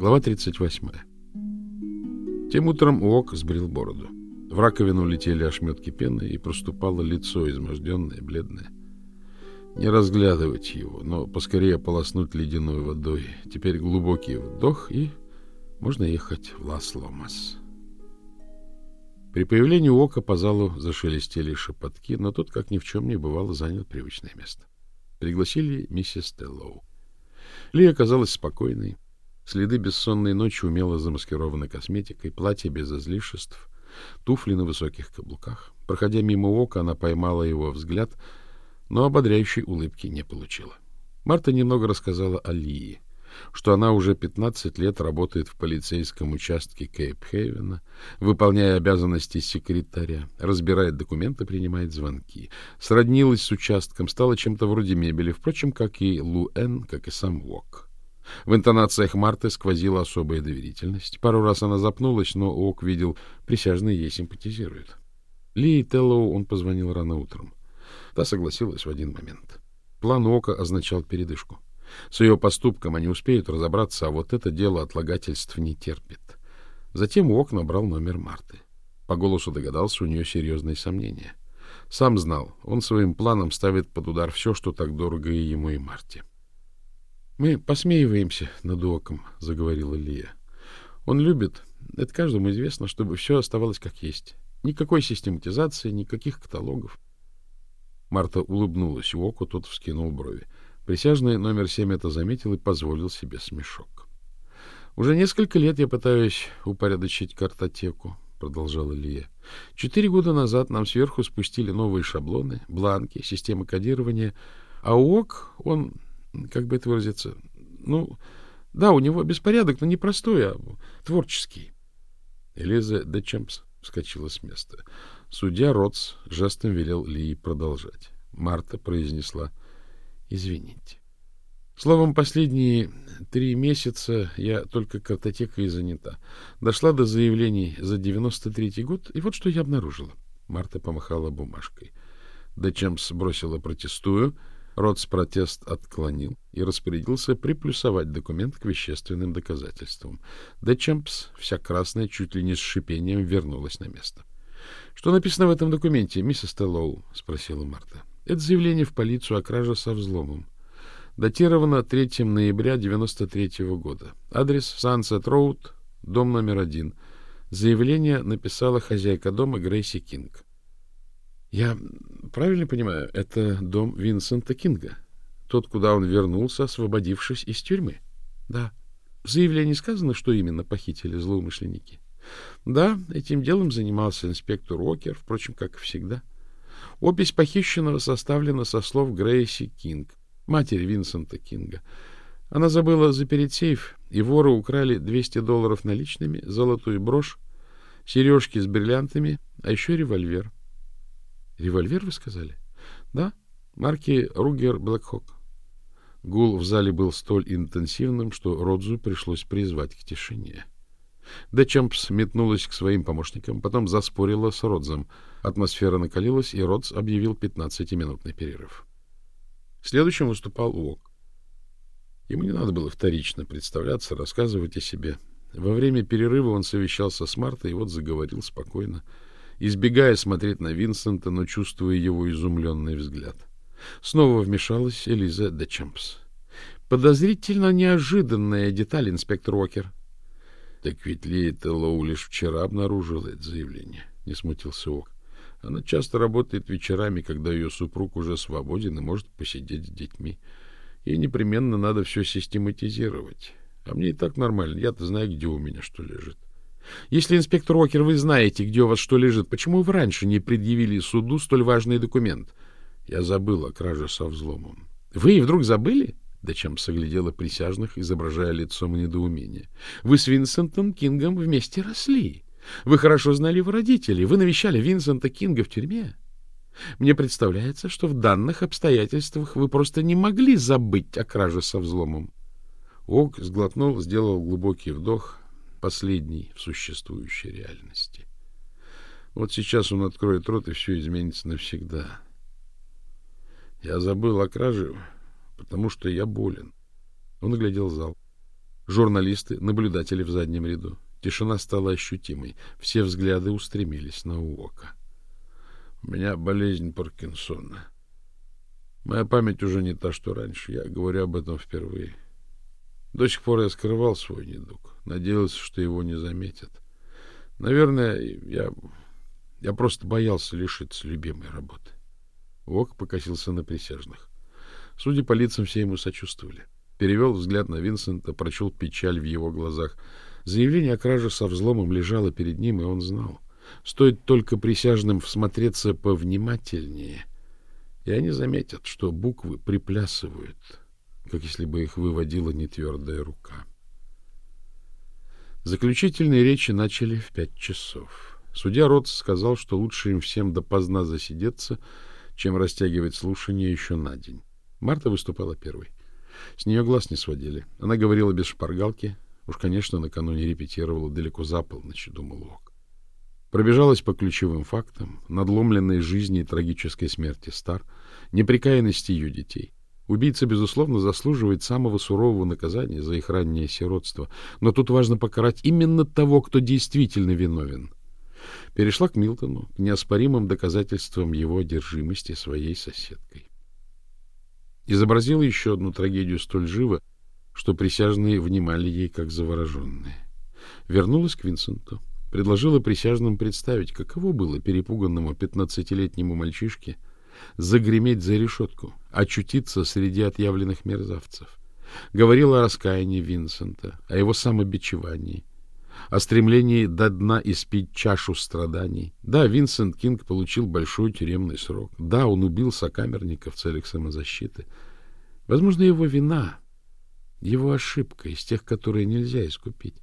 Глава 38. Тем утром Уок сбрил бороду. В раковину летели ошметки пены, и проступало лицо, изможденное, бледное. Не разглядывать его, но поскорее ополоснуть ледяной водой. Теперь глубокий вдох, и можно ехать в Лас-Ломас. При появлении Уока по залу зашелестели шепотки, но тот, как ни в чем не бывало, занял привычное место. Пригласили миссис Теллоу. Ли оказалась спокойной. Следы бессонной ночи умело замаскированы косметикой, платье без излишеств, туфли на высоких каблуках. Проходя мимо Уока, она поймала его взгляд, но ободряющей улыбки не получила. Марта немного рассказала о Лии что она уже 15 лет работает в полицейском участке Кейп-Хейвена, выполняя обязанности секретаря, разбирает документы, принимает звонки. Сроднилась с участком, стала чем-то вроде мебели, впрочем, как и Лу Эн, как и сам Вок. В интонациях Марты сквозила особая доверительность. Пару раз она запнулась, но Ок видел, присяжные ей симпатизируют. Ли и Теллоу он позвонил рано утром. Та согласилась в один момент. План Ока означал передышку. С ее поступком они успеют разобраться, а вот это дело отлагательств не терпит. Затем Уок набрал номер Марты. По голосу догадался, у нее серьезные сомнения. Сам знал, он своим планом ставит под удар все, что так дорого и ему, и Марте. — Мы посмеиваемся над Уоком, — заговорила Лия. — Он любит, это каждому известно, чтобы все оставалось как есть. Никакой систематизации, никаких каталогов. Марта улыбнулась Уоку, тот вскинул брови. — Присяжный номер семь это заметил и позволил себе смешок. Уже несколько лет я пытаюсь упорядочить картотеку, продолжала Лия. Четыре года назад нам сверху спустили новые шаблоны, бланки, системы кодирования, а УОК, он, как бы это выразиться, ну, да, у него беспорядок, но не простой, а творческий. Элиза де Чемпс вскочила с места. Судья Ротс жестом велел Лии продолжать. Марта произнесла Извините. Словом, последние три месяца я только картотекой занята. Дошла до заявлений за 93-й год, и вот что я обнаружила. Марта помахала бумажкой. Дечемс бросила протестую, Ротс протест отклонил и распорядился приплюсовать документ к вещественным доказательствам. Дечемпс, вся красная, чуть ли не с шипением, вернулась на место. — Что написано в этом документе, миссис Теллоу? — спросила Марта. Это заявление в полицию о краже со взломом. Датировано 3 ноября 93 -го года. Адрес Sunset Road, дом номер один. Заявление написала хозяйка дома Грейси Кинг. Я правильно понимаю, это дом Винсента Кинга? Тот, куда он вернулся, освободившись из тюрьмы? Да. В заявлении сказано, что именно похитили злоумышленники. Да, этим делом занимался инспектор Уокер, впрочем, как и всегда. Опись похищенного составлена со слов Грейси Кинг, матери Винсента Кинга. Она забыла запереть сейф, и воры украли 200 долларов наличными, золотую брошь, сережки с бриллиантами, а еще револьвер. Револьвер, вы сказали? Да, марки Ругер Блэкхок. Гул в зале был столь интенсивным, что Родзу пришлось призвать к тишине. Дечампс метнулась к своим помощникам, потом заспорила с Родзом. Атмосфера накалилась, и Родз объявил пятнадцатиминутный перерыв. Следующим выступал Уок. Ему не надо было вторично представляться, рассказывать о себе. Во время перерыва он совещался с Мартой и вот заговорил спокойно, избегая смотреть на Винсента, но чувствуя его изумленный взгляд. Снова вмешалась Элиза Дечампс. Подозрительно неожиданная деталь, инспектор Уокер. Так ведь Ли Лоу лишь вчера обнаружила это заявление, не смутился Ок. Она часто работает вечерами, когда ее супруг уже свободен и может посидеть с детьми. Ей непременно надо все систематизировать. А мне и так нормально. Я-то знаю, где у меня что лежит. Если, инспектор Окер, вы знаете, где у вас что лежит, почему вы раньше не предъявили суду столь важный документ? Я забыл о краже со взломом. Вы и вдруг забыли? Дачем соглядела присяжных, изображая лицом недоумения. Вы с Винсентом Кингом вместе росли. Вы хорошо знали его родителей. Вы навещали Винсента Кинга в тюрьме. Мне представляется, что в данных обстоятельствах вы просто не могли забыть о краже со взломом. Ок сглотнул, сделал глубокий вдох, последний в существующей реальности. Вот сейчас он откроет рот, и все изменится навсегда. Я забыл о краже, потому что я болен. Он оглядел зал. Журналисты, наблюдатели в заднем ряду. Тишина стала ощутимой. Все взгляды устремились на Уока. У меня болезнь Паркинсона. Моя память уже не та, что раньше. Я говорю об этом впервые. До сих пор я скрывал свой недуг. Надеялся, что его не заметят. Наверное, я, я просто боялся лишиться любимой работы. Уок покосился на присяжных. Судя по лицам, все ему сочувствовали. Перевел взгляд на Винсента, прочел печаль в его глазах. Заявление о краже со взломом лежало перед ним, и он знал. Стоит только присяжным всмотреться повнимательнее, и они заметят, что буквы приплясывают, как если бы их выводила нетвердая рука. Заключительные речи начали в пять часов. Судья Ротс сказал, что лучше им всем допоздна засидеться, чем растягивать слушание еще на день. Марта выступала первой. С нее глаз не сводили. Она говорила без шпаргалки. Уж, конечно, накануне репетировала далеко за полночь, думал Ок. Пробежалась по ключевым фактам, надломленной жизни и трагической смерти Стар, неприкаянности ее детей. Убийца, безусловно, заслуживает самого сурового наказания за их раннее сиротство, но тут важно покарать именно того, кто действительно виновен. Перешла к Милтону, к неоспоримым доказательствам его одержимости своей соседкой. Изобразила еще одну трагедию столь живо, что присяжные внимали ей как завороженные. Вернулась к Винсенту предложила присяжным представить, каково было перепуганному пятнадцатилетнему мальчишке загреметь за решетку, очутиться среди отъявленных мерзавцев. Говорила о раскаянии Винсента, о его самобичевании, о стремлении до дна испить чашу страданий. Да, Винсент Кинг получил большой тюремный срок. Да, он убил сокамерника в целях самозащиты. Возможно, его вина, его ошибка из тех, которые нельзя искупить.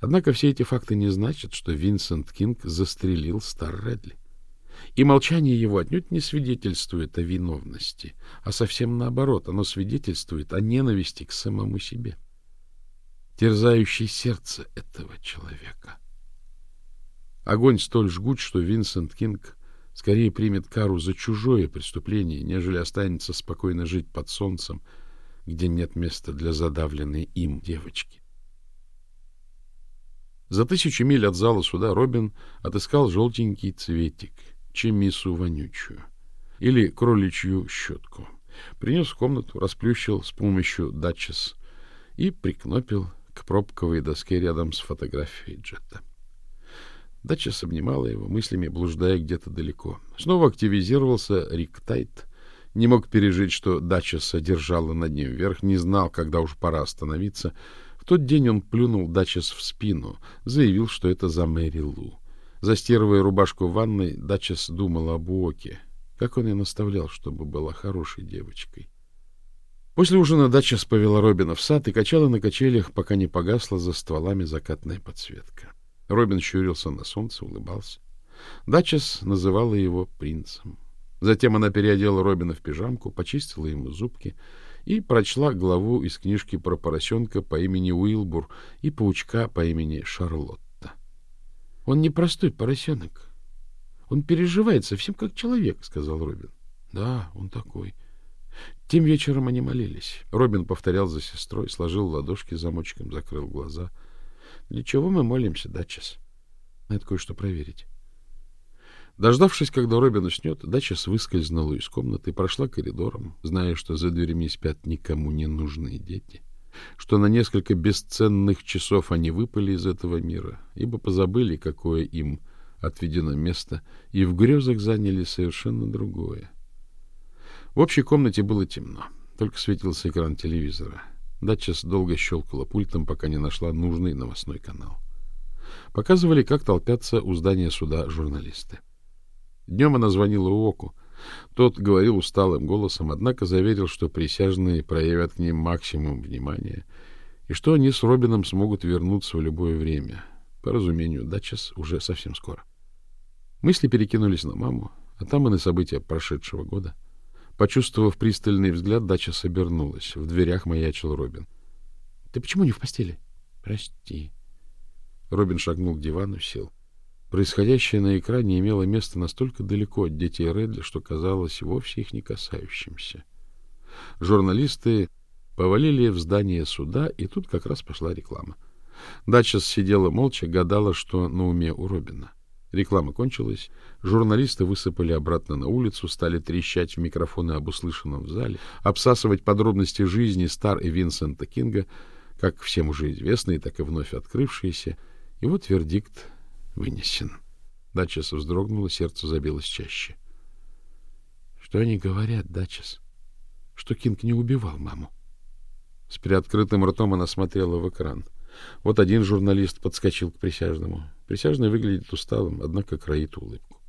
Однако все эти факты не значат, что Винсент Кинг застрелил Стар Редли. И молчание его отнюдь не свидетельствует о виновности, а совсем наоборот, оно свидетельствует о ненависти к самому себе, терзающей сердце этого человека. Огонь столь жгут, что Винсент Кинг скорее примет кару за чужое преступление, нежели останется спокойно жить под солнцем, где нет места для задавленной им девочки. За тысячу миль от зала суда Робин отыскал желтенький цветик, чемису вонючую или кроличью щетку. Принес в комнату, расплющил с помощью датчес и прикнопил к пробковой доске рядом с фотографией Джета. Датчес обнимала его, мыслями блуждая где-то далеко. Снова активизировался Рик Тайт. Не мог пережить, что Датчес держала над ним вверх, не знал, когда уж пора остановиться — тот день он плюнул Дачес в спину, заявил, что это за Мэри Лу. Застирывая рубашку в ванной, Дачес думал об Уоке, как он ее наставлял, чтобы была хорошей девочкой. После ужина Дачес повела Робина в сад и качала на качелях, пока не погасла за стволами закатная подсветка. Робин щурился на солнце, улыбался. Дачес называла его принцем. Затем она переодела Робина в пижамку, почистила ему зубки — и прочла главу из книжки про поросенка по имени Уилбур и паучка по имени Шарлотта. — Он не простой поросенок. Он переживает совсем как человек, — сказал Робин. — Да, он такой. Тем вечером они молились. Робин повторял за сестрой, сложил ладошки замочком, закрыл глаза. — Для чего мы молимся, Датчес? Надо кое-что проверить. Дождавшись, когда Робин уснет, Дачес выскользнула из комнаты прошла коридором, зная, что за дверями спят никому не нужные дети, что на несколько бесценных часов они выпали из этого мира, ибо позабыли, какое им отведено место, и в грезах заняли совершенно другое. В общей комнате было темно, только светился экран телевизора. Датчес долго щелкала пультом, пока не нашла нужный новостной канал. Показывали, как толпятся у здания суда журналисты. Днем она звонила Уоку. Тот говорил усталым голосом, однако заверил, что присяжные проявят к ним максимум внимания и что они с Робином смогут вернуться в любое время. По разумению, Датчас уже совсем скоро. Мысли перекинулись на маму, а там и на события прошедшего года. Почувствовав пристальный взгляд, Дача обернулась. В дверях маячил Робин. — Ты почему не в постели? — Прости. Робин шагнул к дивану, сел. Происходящее на экране имело место настолько далеко от детей Редли, что казалось вовсе их не касающимся. Журналисты повалили в здание суда, и тут как раз пошла реклама. Дача сидела молча, гадала, что на уме у Робина. Реклама кончилась, журналисты высыпали обратно на улицу, стали трещать в микрофоны об услышанном в зале, обсасывать подробности жизни Стар и Винсента Кинга, как всем уже известные, так и вновь открывшиеся, и вот вердикт вынесен. Дачес вздрогнула, сердце забилось чаще. — Что они говорят, Дачес? Что Кинг не убивал маму? С приоткрытым ртом она смотрела в экран. Вот один журналист подскочил к присяжному. Присяжный выглядит усталым, однако кроит улыбку.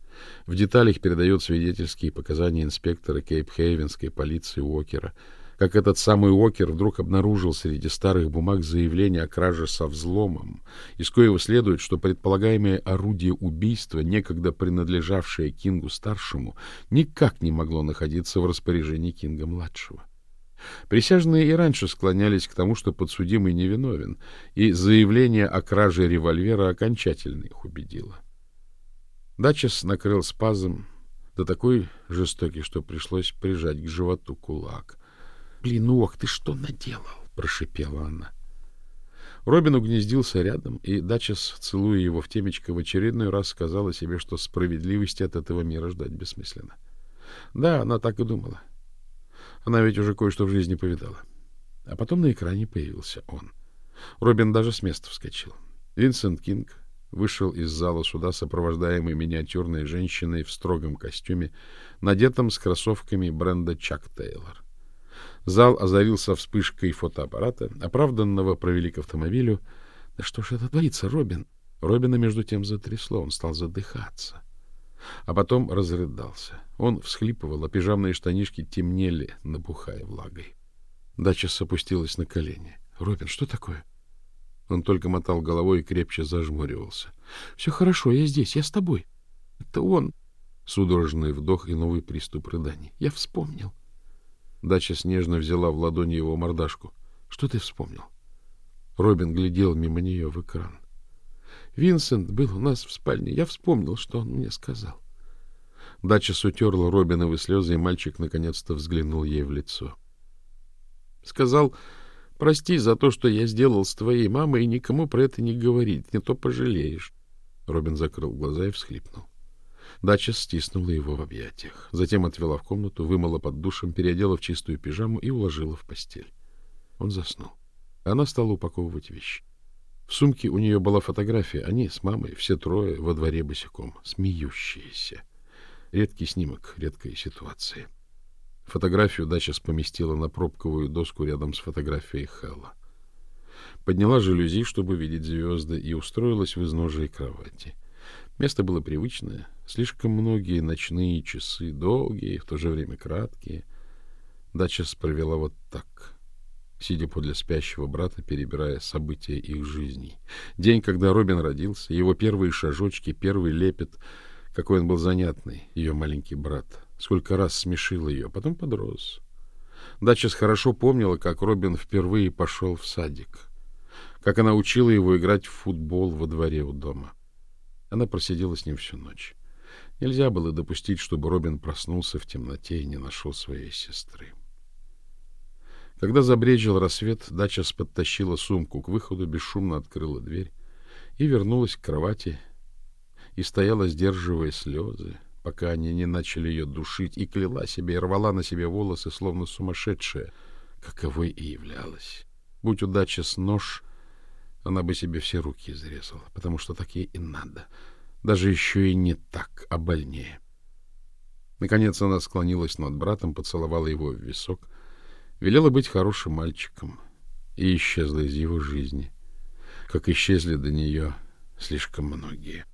В деталях передает свидетельские показания инспектора Кейп-Хейвенской полиции Уокера, как этот самый Уокер вдруг обнаружил среди старых бумаг заявление о краже со взломом, из коего следует, что предполагаемое орудие убийства, некогда принадлежавшее Кингу-старшему, никак не могло находиться в распоряжении Кинга-младшего. Присяжные и раньше склонялись к тому, что подсудимый невиновен, и заявление о краже револьвера окончательно их убедило. Дачес накрыл спазм, да такой жестокий, что пришлось прижать к животу кулак. — Блин, ох, ты что наделал? — прошипела она. Робин угнездился рядом, и Дачес, целуя его в темечко, в очередной раз сказала себе, что справедливости от этого мира ждать бессмысленно. Да, она так и думала. Она ведь уже кое-что в жизни повидала. А потом на экране появился он. Робин даже с места вскочил. Винсент Кинг вышел из зала суда, сопровождаемый миниатюрной женщиной в строгом костюме, надетом с кроссовками бренда Чак Тейлор. Зал озарился вспышкой фотоаппарата, оправданного провели к автомобилю. Да что ж это творится, Робин? Робина между тем затрясло, он стал задыхаться а потом разрыдался. Он всхлипывал, а пижамные штанишки темнели, набухая влагой. Дача опустилась на колени. — Робин, что такое? Он только мотал головой и крепче зажмуривался. — Все хорошо, я здесь, я с тобой. Это он. Судорожный вдох и новый приступ рыданий. Я вспомнил. Дача снежно взяла в ладони его мордашку. — Что ты вспомнил? Робин глядел мимо нее в экран. Винсент был у нас в спальне. Я вспомнил, что он мне сказал. Дача утерла Робиновы слезы, и мальчик наконец-то взглянул ей в лицо. Сказал, прости за то, что я сделал с твоей мамой, и никому про это не говорить, не то пожалеешь. Робин закрыл глаза и всхлипнул. Дача стиснула его в объятиях. Затем отвела в комнату, вымыла под душем, переодела в чистую пижаму и уложила в постель. Он заснул. Она стала упаковывать вещи. В сумке у нее была фотография. Они с мамой, все трое, во дворе босиком, смеющиеся. Редкий снимок, редкая ситуация. Фотографию дача поместила на пробковую доску рядом с фотографией Хэлла. Подняла жалюзи, чтобы видеть звезды, и устроилась в изножии кровати. Место было привычное, слишком многие ночные часы, долгие и в то же время краткие. Дача провела вот так — сидя подле спящего брата, перебирая события их жизней. День, когда Робин родился, его первые шажочки, первый лепет, какой он был занятный, ее маленький брат. Сколько раз смешил ее, потом подрос. Дачес хорошо помнила, как Робин впервые пошел в садик, как она учила его играть в футбол во дворе у дома. Она просидела с ним всю ночь. Нельзя было допустить, чтобы Робин проснулся в темноте и не нашел своей сестры. Когда забрежил рассвет, дача подтащила сумку к выходу, бесшумно открыла дверь и вернулась к кровати и стояла, сдерживая слезы, пока они не начали ее душить, и кляла себе, и рвала на себе волосы, словно сумасшедшая, каковой и являлась. Будь удача с нож, она бы себе все руки изрезала, потому что так ей и надо, даже еще и не так, а больнее. Наконец она склонилась над братом, поцеловала его в висок — велела быть хорошим мальчиком и исчезла из его жизни, как исчезли до нее слишком многие.